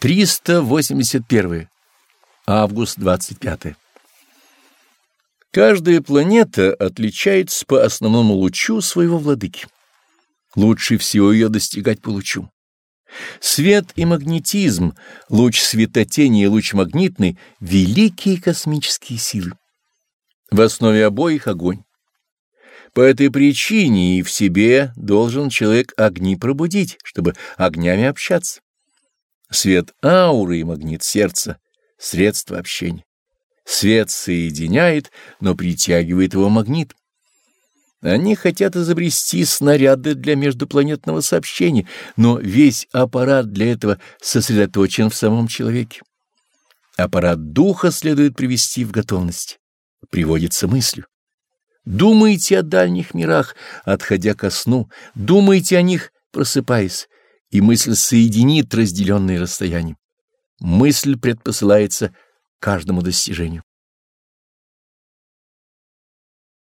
381. Август 25. Каждая планета отличается по основному лучу своего владыки. Лучше всего ее достигать по лучу. Свет и магнетизм, луч светотени и луч магнитный — великие космические силы. В основе обоих огонь. По этой причине и в себе должен человек огни пробудить, чтобы огнями общаться. Свет ауры и магнит сердца — средство общения. Свет соединяет, но притягивает его магнит. Они хотят изобрести снаряды для междупланетного сообщения, но весь аппарат для этого сосредоточен в самом человеке. Аппарат духа следует привести в готовность. Приводится мыслью. Думайте о дальних мирах, отходя ко сну, думайте о них, просыпаясь и мысль соединит разделенные расстояния. Мысль предпосылается каждому достижению.